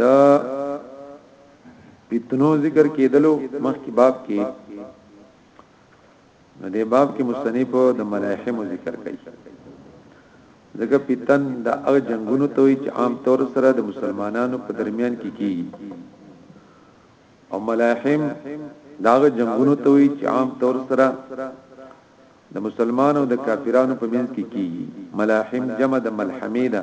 دا فتنو ذکر کېدلو مخکې باب کې نو دې باب کې مصنف د ملاحم ذکر کوي ځکه فتن د هغه جنگونو ته وي چې عام طور سره د مسلمانانو په درمیان کې کیږي او ملاحم داغه جنگونو ته وي چې عام طور سره د مسلمانانو د کافرانو په منځ کې کیږي ملاحم جمع د ملحمه ده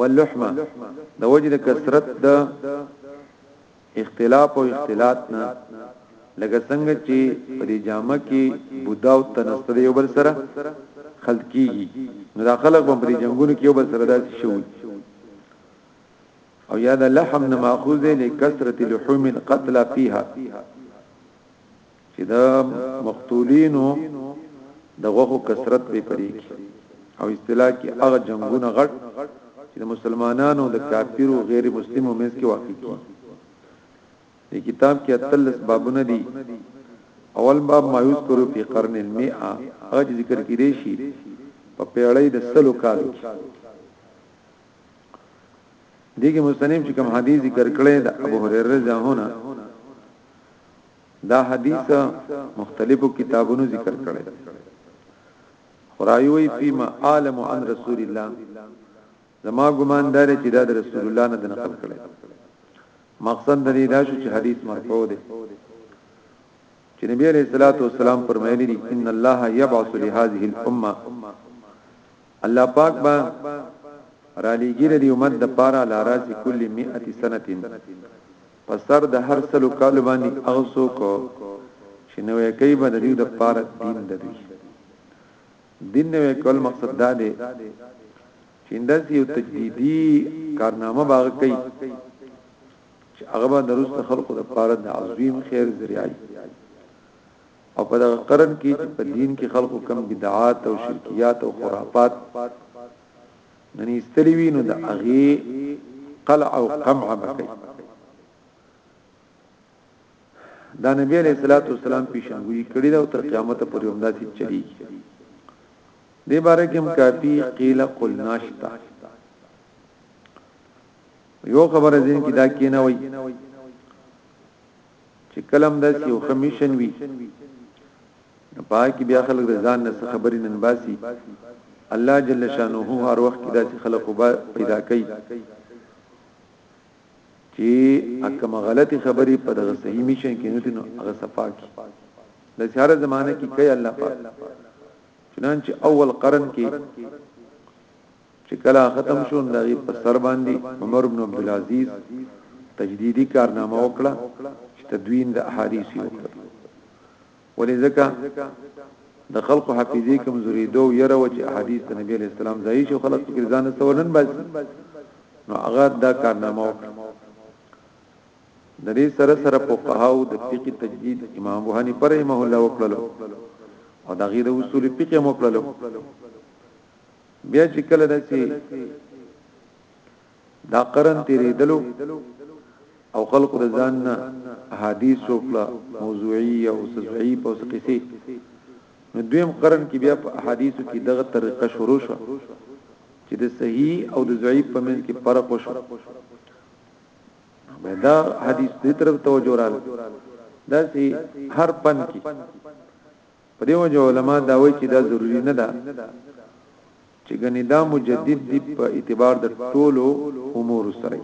واللحمه د وجه د کثرت د اختلاف او اختلاط نه لکه څنګه چې په دې جامه کې بودا او تنستر یو بل سره خلط کیږي نو دا خلک په دې جنگونو کې یو بل سره داسې شوی او یا د لحم نه ماخوذ دی لکثرت لحوم القتل فيها چې د مقتولینو د غوښو کثرت به پرې کی او اصطلاح کې هغه جنگونه غټ چې د مسلمانانو د کافرو غیر مسلمو منځ کې واقع کی د کتاب کې اتلس بابونه دي اول باب ما یذکر فی قرن المئه هغه ذکر کړي شي په پیړۍ د سلو کالو کې دغه مستنیم چې کوم حدیث ذکر کړي د ابو هريره ځهونه دا حدیث مختلفو کتابونو ذکر کړی خرايوي فيما عالم عن رسول الله زما ګمان دار چې دا د رسول الله نه نقل کړي مقصد د دې دا شو چې حدیث مرفوع دی چې نبی عليه الصلاه والسلام فرمایلی دي ان الله يبعث لهذه الامه الله پاک به رالیږي د دې امت د پاره علی راس کل مئه سنتین په سر د هر سلو کالو باندې هغه څوک چې نوې کوي به د دې د پاره دین د دوی دین نوې کول مقصد دا دی چې انداز یو تجدیدی کارنامه باغ کوي چې هغه به درست خلقو د پاره د عظیم خیر ذریعہ او په دغه قرن کې چې په دین کې خلکو کم بدعات او شرکیات او خرافات نن استلی وی نو د اغي قلع او قمع بکې دا نبی علیہ الصلوۃ والسلام پیشنګوئی کړی دا تر قیامت پورې هم داسې چلی دې باره کې هم کافی قیل قل ناشتا یو خبره ځین کې دا کینه وای چې کله هم داسې یو ښه میشن وي نو په هغه کې بیا خلک د ځان نه څه خبرې نن باسي الله جل شانه هر وخت کې داسې خلک پیدا کوي چې اکه مغلطي خبرې په دغه صحیح میشن کې نه دي نو هغه صفا کی د سیاره زمانه کې کوي الله پاک چنانچه اول قرن کې چې کله ختم شو د هغه په سر باندې عمر بن عبد العزيز تجديدي کارنامه وکړه چې تدوین د احادیث یو کړ ولې ځکه د خلق حافظي کمزوري دو یره و چې احادیث د نبی علی السلام ځای شو خلق فکر ځان سوالن بس نو هغه دا کارنامه وکړه د دې سره سره په قهاو د فقې تجدید امام ابو حنیفه رحمه الله وکړلو او دا غیر اصول فقې مو کړلو بیا چې کله داسي دا قرن تیرې دلو او خلق د ځان نه احادیث او کلا موضوعي او سزعي په قصې نو دویم قرن کې بیا په احادیثو کې دغه طریقه شروع شو چې د صحیح او د ضعیف په منځ کې فرق وشو دا حدیث دې طرف توجه رااله دا سي هر پن کې په دې وجه علما دا وایي چې دا ضروري نه ده چې ګنې دا مجدد دی په اعتبار د ټولو امور سره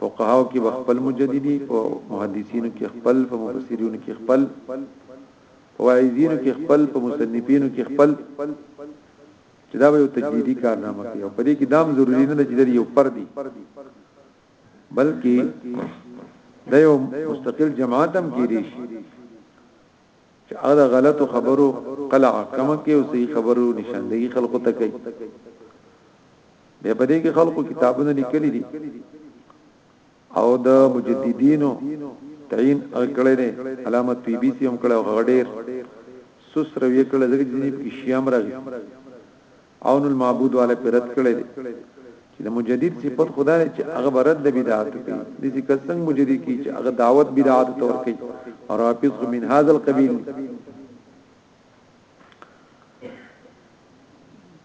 فقهاو کې خپل مجددي په محدثینو کې خپل په مفسرینو کې خپل په واعظینو کې خپل په مصنفینو کې خپل چې دا به یو تجدیدي کارنامه کوي او په دې کې دام ضروری نه ده چې یو پردي بلکې د یو مستقل جماعت هم کېږي چې هغه غلطو خبرو قلع کم کې او صحیح خبرو نشاندهي خلکو ته کوي به په دې کې خلکو کتابونه لیکلي دي او د مجددینو تعین کړی دی علامه پی بی سی هم کړی او غډیر سسر وی کړی دغه جنیب کې شیام راغی عون المعبود والے پر رد کړی دی چې د مجدد صفت خدا دی چې هغه برد د بدعت کوي د دې کسنګ مجدد کی چې هغه دعوت بدعت تور کوي او رافض من هاذ القبیل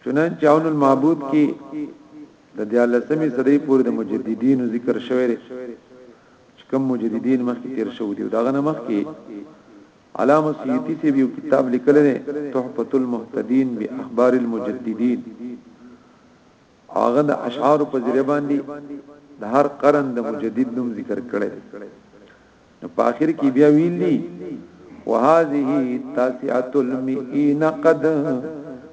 چنانچه عون المعبود کې د دیالسمی صدې پورې د مجددین ذکر شوی دی چې کوم مجددین مخکې تیر شو دی داغه نه مخکې علامه سیوطی صاحب یو کتاب لیکلی دی تحفه المهتدین باخبار المجددین هغه د اشعار په ذریعہ باندې د هر قرن د مجدد نوم ذکر کړي نو په اخر کې بیا ویلي وهذه تاسعه المئین قد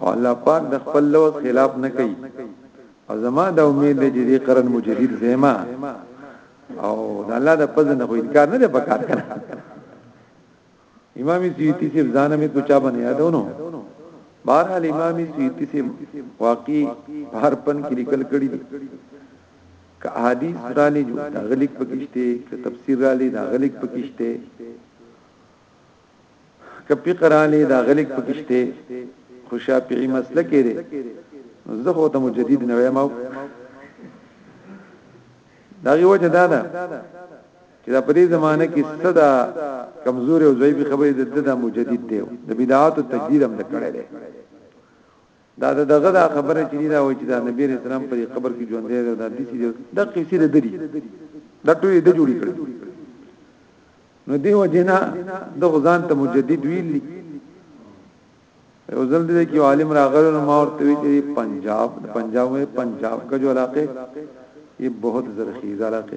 او الله پاک د خپل لوز خلاف نه کوي او زما د امید دی چې دې قرن مجدد زما او د الله د فضل نه خو انکار نه دی پکار کړ امام سیوطی سے ځان می تو چا بنیا دونو بہرحال امام سیوطی سے واقعي بهر پن کې لیکل کړی دي که احادیث را لې جو دا غلیک پکشته که تفسیر را لې دا غلیک پکشته کپی قرالی دا غلیک پکشته خو شافعی مسله کې دی زه خو ته مجدد نه وایم دا یو وجه دا ده چې دا په دې زمانه کې صدا کمزوري او ضعیف خبرې د د مجدد دی د بدعات او تجدید هم د کړه دی دا د دغه دا خبره چې دا وایي چې دا نبی رسول الله په قبر کې ژوند دی دا د سې د قصې د دری د ټولې د جوړې کړې نو دیو جنا د غزان ته مجدد ویل یو ځل دې کې عالم راغلو نو ما ورته وی چې پنجاب پنجاب مې پنجاب کا جو علاقه یہ بہت زرخیز علاقه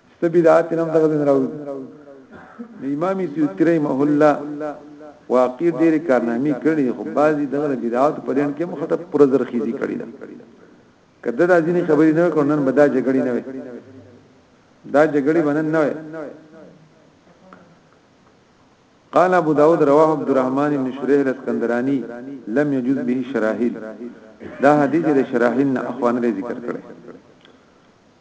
شته بدعات هم دغه دین راوړي امام سیوطی رحمه الله واقع ډېر کارنامې کړي خو بعضي دغه بدعات په لین کې مخته پر زرخیزي کړي ده کده د ځینې خبرې نه کړو نن بدا جګړې نه وي دا جګړې باندې نه وي قال ابو داود رواه عبد الرحمن بن شريح الاسكندراني لم يجوز به شراحيل دا حدیث د شراحیل نه اخوان ذکر کړي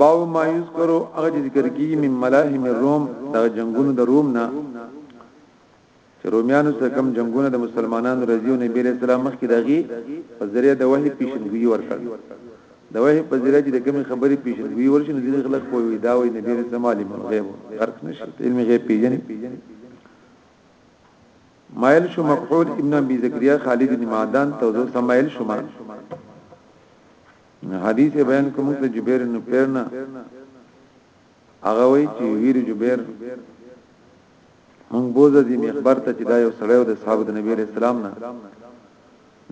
باو ما یذکرو هغه چې ذکر کیږي من ملاهم الروم دا جنگونو د روم نه چې رومیانو سره کوم جنگونه د مسلمانانو رضی او نبی رسول الله مخکې دغي په ذریعہ د وحی پیشنګوی ورکړ د وحی په ذریعہ چې د کوم خبرې پیشنګوی ورشي نو ځینې خلک په وی دا وی نبی رسول الله عالم غیب غرق نشي علم غیب پیژني مایل شو مقحول ابن ابي زكريا خالد بن معدان توزو سمایل شو حدیث بیان کوم د جبیر نو پیرنا هغه وی چې ویر جبیر مونږ بوزه دي مخبر ته چې دا یو سړی او د صاحب د نبی رسول الله نه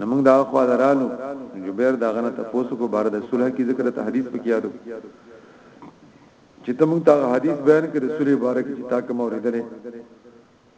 نو موږ دا خو درالو جبیر دا غنه تاسو کو بار د صلح کی ذکر ته حدیث پکې یادو چې ته موږ ته حدیث بیان کړي رسول مبارک چې تا کوم اوریدلې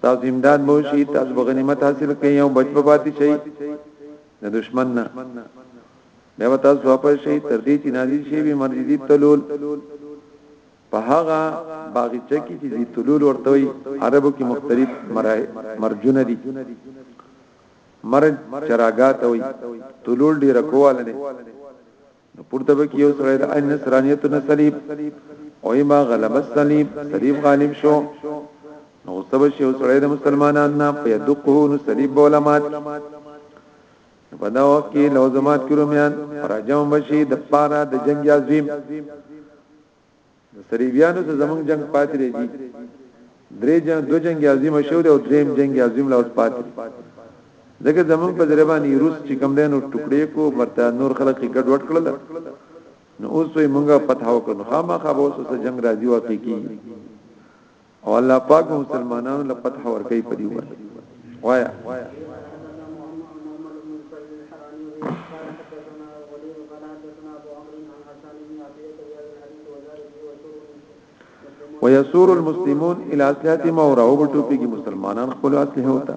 تاسو امداد به شي تاسو به غنیمت حاصل کړئ او بچ به پاتې شي د دشمن نه بیا به تاسو واپس شي تر دې چې نازل شي به مرجدي تلول په هغه باغچه کې چې تلول ورته وي عربو کې مختلف مرجونه دي مرج چراغات وي تلول ډیر کواله نه نو پورته به کیو سره د ان نصرانیت نه صلیب او ما غلب الصلیب صلیب غالب شو نو سب شو سره د مسلمانانو نه په دقه نو صلیب علماء په دا وخت کې لوزمات کرومیان راجم بشي د پارا د جنگ عظیم د صلیبیانو ته زمونږ جنگ پاتې دی درې جنگ دو جنگ عظیم شو دی او دریم جنگ عظیم لا اوس پاتې ځکه زمونږ په ذریعہ باندې روس چې کم دی نو ټوکړې کو مرته نور خلک ګډ وډ کړل نو اوس وي مونږه فتح وکړو خامخا به اوس جنگ راځي واقع کیږي او الله پاک مسلمانانو له فتح ور کوي په دې ور وایا ويسور المسلمون الى اسلحه ما وراو بټو پیږي مسلمانان خپل اسلحه وتا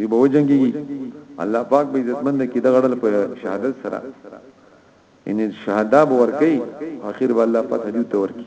دی به جنگي الله پاک به عزتمند کی دغړل په شهادت سره ان شهدا به ورکی اخر به الله پاک حجو ته ورکی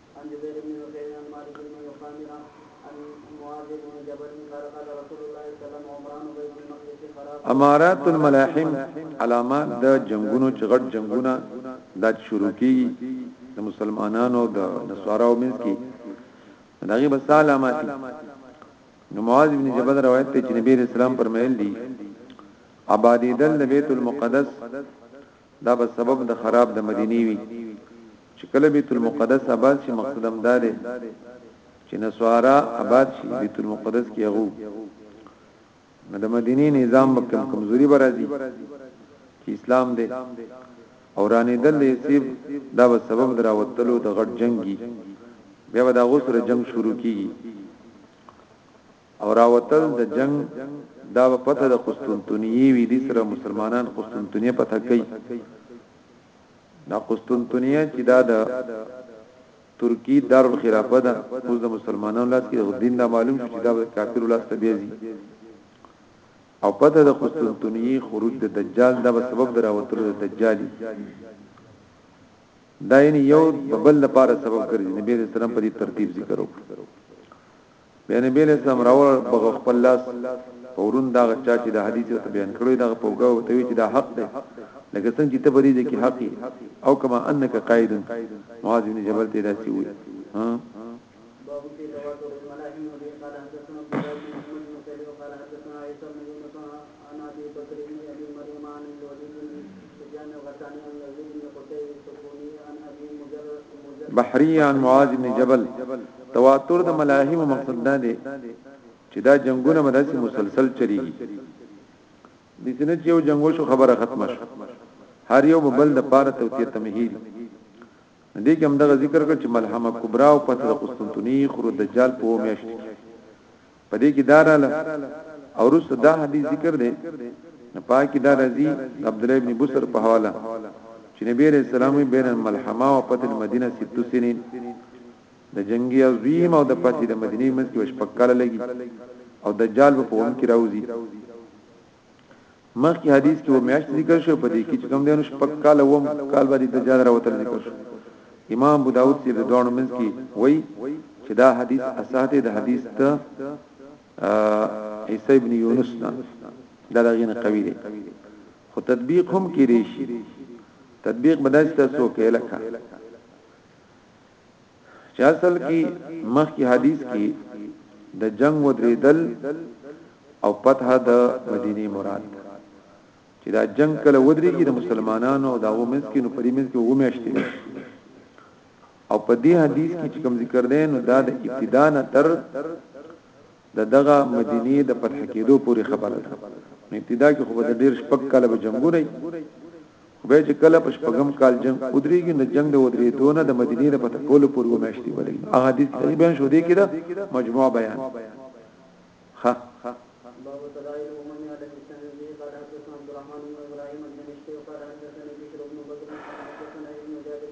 عن جبير بن نفيع عن مالك بن القامر عن معاذ بن جبل قال قال رسول الله صلى الله عليه وسلم عمران بيت المقدس خراب امارات الملاحم علامات د جنگونو چغټ جنگونه د شروع کی د مسلمانانو د نصاراو منځ کی دغه بس علامات نو معاذ بن جبل روایت ته چې نبی رسول الله فرمایلی آبادی دل بیت المقدس دا به سبب د خراب د مدینې وي چې کله بیت المقدس آباد شي مقصد هم دا دی چې نسوارا آباد شي بیت المقدس کې هغه نو د مدینه نظام به کم کمزوري برازي چې اسلام دی او رانه دل یسیب دا به سبب دراوتلو د غټ جنگي بیا به دا غسر جنگ شروع کیږي او راوتل د جنگ دا په پته د قسطنطنیه وی دي سره مسلمانان قسطنطنیه پته کوي دا قسطنطنیه چې دا د ترکی دار الخلافه ده اوس د مسلمانانو لاس کې دین دا معلوم شي دا کافر لاس ته بیزي او پته د قسطنطنیه خروج د دجال دا به سبب دراوتلو د دجالي دا یعنی یو ببل لپاره سبب ګرځي نبی رسول الله په دې ترتیب ذکر وکړ بیا نبی علیہ السلام راوړ بغه خپل لاس پورون دا چا چې د حدیث ته بیان کړو دا په وګو ته وی چې دا حق دی لکه څنګه چې ته بری دې کې حق او کما انک قائد معاذ بن جبل ته داسي وي ها باب في لواط عثمان بن قال حدثنا قال حدثنا عيسى بن عن ابی بکر بن ابی مریم عن الولید بن سفیان الغطانی عن العزیز بن قصی السکونی عن ابی مجرد بحری عن معاذ بن جبل تواتر د ملاهم مقصد دا دی چې دا جنگونه مدرسې مسلسل چلیږي د سنت یو جنگو شو خبره ختمه شو هر یو بل د پاره توتیر تمهیدی دې کې هم دغه ذکر کړ چې ملحمه کبرا او پس د قسطنطنی خروج دجال په میاشت کې په دې کې داراله او رس دا حدیث ذکر دی پاکی دا رضی عبد الله ابن بصر په حواله چې نبی رسول الله بین الملحمه او پس المدینه ست سنین د جنگي عظیم او د پاتې د مدینه منځ کې وشپکاله لګي او دجال په وون کې راوځي مخکې حدیث کې و میاشت ذکر شو په دې کې چې کوم دینو شپږ کال وم کال باندې دجال راوتل ذکر شو امام ابو داود سید دوانو منځ کې وای چې دا حدیث اساته د حدیث ته عیسی ابن یونس نه دا لغینه قوی دی خو تطبیق هم کړي شي تطبیق بداسته سو کې لکه چې اصل کې مخکې حدیث کې د جنگ ودریدل او فتح د مدینه مراد ده چې دا جنگ کله ودریږي د مسلمانانو او داو منځ کې نو پرې منځ کې و میاشتې او په دې حدیث کې چې کوم ذکر دی نو دا د ابتدا نه تر د دغه مدینې د فتح کېدو پورې خبره ده نو ابتدا کې خو به د ډېر شپږ کاله به جنگونه وي خو به چې کله په شپږم کال جنگ ودرېږي نو جنگ د ودرې دونه د مدینې د فتح کولو پورې ومشتي ولې احادیث صحیح بیان شو دي کې دا مجموعه بیان ها باب تداعي ومن على الإسلام به قال حدثنا عبد الرحمن بن إبراهيم الدمشقي قال حدثنا بشر بن بدر قال حدثنا ابن جابر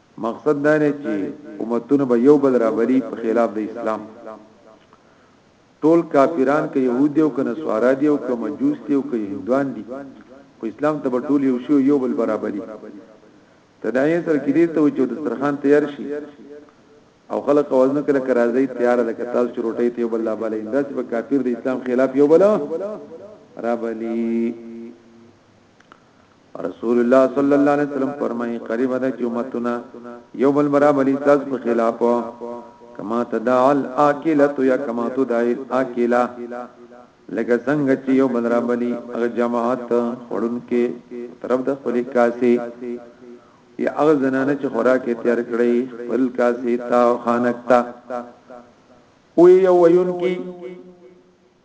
مقصد دا دی چی امتونه به یو بل رابری په خلاف د اسلام. ټول کافران که یهود دی او که نصارا دی او که مجوس دی او که هندوان دی خو اسلام ته به ټول یو شی او یو بل به رابری. تداعی سره کیدای ته وی چی دسترخوان تیار شی او خلق اواز نه کړی که راځی تیار ده که تاسو چی روټی ته یو بل لابلی نو داسی به کافر د اسلام خلاف یو بل رابلی. رسول الله صلی الله علیه وسلم فرمایي قریب ده چې امتنا یو بل برابرې تاسو په خلاف کما تدعل اکله یا کما تدعل اکله لکه څنګه چې یو بل برابرې هغه جماعت خورن کې طرف د خپل کاسي یا هغه زنانه چې خوراک تیار کړي خپل کاسي تا خانکتا وی یو وینکی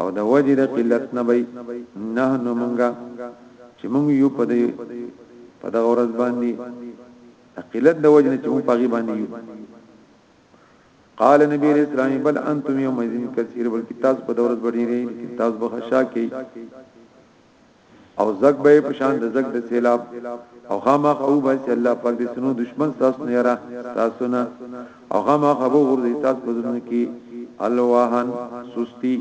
او د وجه د قلت نه بي نه نو مونږه چې مونږ یو په دې په دغه ورځ باندې قلت د وجه نه چې مونږ پاغي باندې یو قال نبی علیہ السلام بل انتم یوم الدین کثیر بلکې تاسو په دورز بډیری تاسو به خشا کی او زګ به په شان د زګ د سیلاب او خامخ او بس الله پاک دې سنو دشمن تاسو نه را تاسو نه او خامخ ابو غردي تاسو په ځنه کې الوهن سستی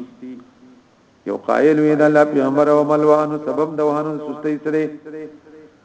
یو قائل وی دا الله پیغمبر او ملوانو سبب د وهن سستی سره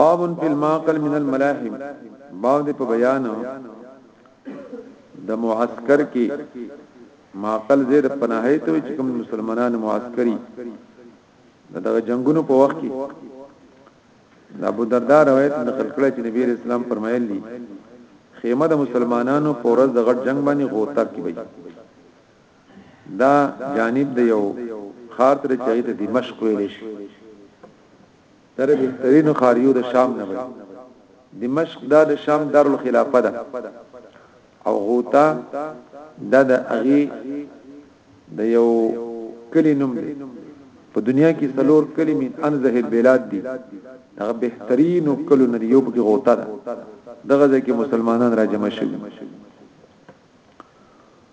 باب فی الماقل من الملاحم باب دې په بیان د معسكر کې ماقل زید پناهی ته چې کوم مسلمانان معسكري دغه جنگونو په وخت کې د ابو دردا روایت نقل کړی چې نبی رسول الله فرمایلی خیمه د مسلمانانو په ورځ د غټ جنگ باندې غوتک کې وي دا جانب د یو خار تر چای ته دمشق ویل شي تر بهترینو خاریو د شام نه وي دمشق دا د شام دارالخلافه ده او غوتا دا د اغي د یو کلی نوم دی په دنیا کې څلور کلی من انزه البلاد دي هغه بهترینو کلو نه یو په غوتا ده دغه ځکه مسلمانان را جمع شوي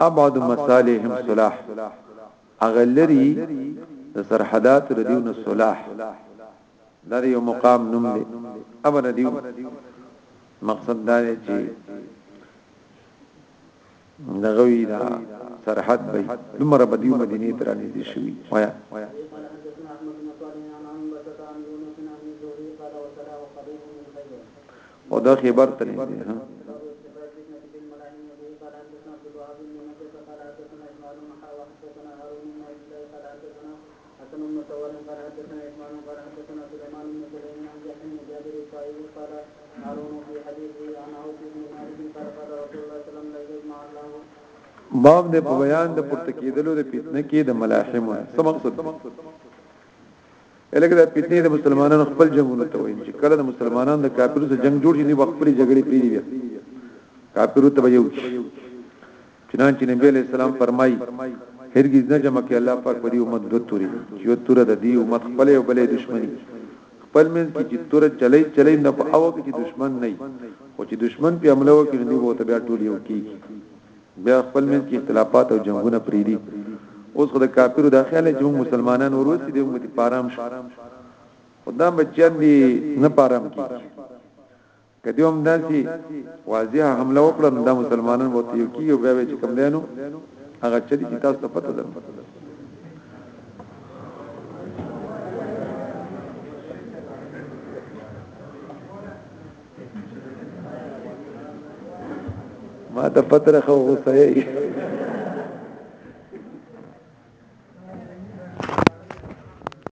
ابعد مصالحهم صلاح هغه لري د سرحدات ردیونه صلاح دا یو مقام نوم دی ابر دیو مقصد دا دی چې دغوی دا سرحد به لمر بدیو مدینه تر نږدې شوی وایا او دا خبر ته نه دي ها باب د بیان د پورته کېدلو د فتنه کې د ملاحمو څه مقصد الګ دا فتنه د مسلمانانو خپل جنگونه ته وایي چې کله د مسلمانانو د کافرو سره جنگ جوړ شي نه خپل جګړې پیری بیا کافرو ته یو چنانچې نبی علیہ السلام فرمایي هرګیز نه جمع کې الله پاک په دې امت دوه توري چې یو تور د دې امت خپل او بلې دشمني خپل من کې چې تور چلای چلای نه په او کې دشمن نه خو چې دشمن په عملو کې نه وو ته بیا ټول یو کیږي بیا خپل منځ کې اختلافات او جنگونه پریدي اوس خو د کافرو دا خیال چې موږ مسلمانان وروسي دي موږ ته پارام شو خدام بچیان دي نه پارام کی کدی هم داسي واضح حمله وکړه نو دا مسلمانان وو ته کیو بیا به چې کم دینو هغه چې دي تاسو ته پته ده ما ته پتر خو غوسه یې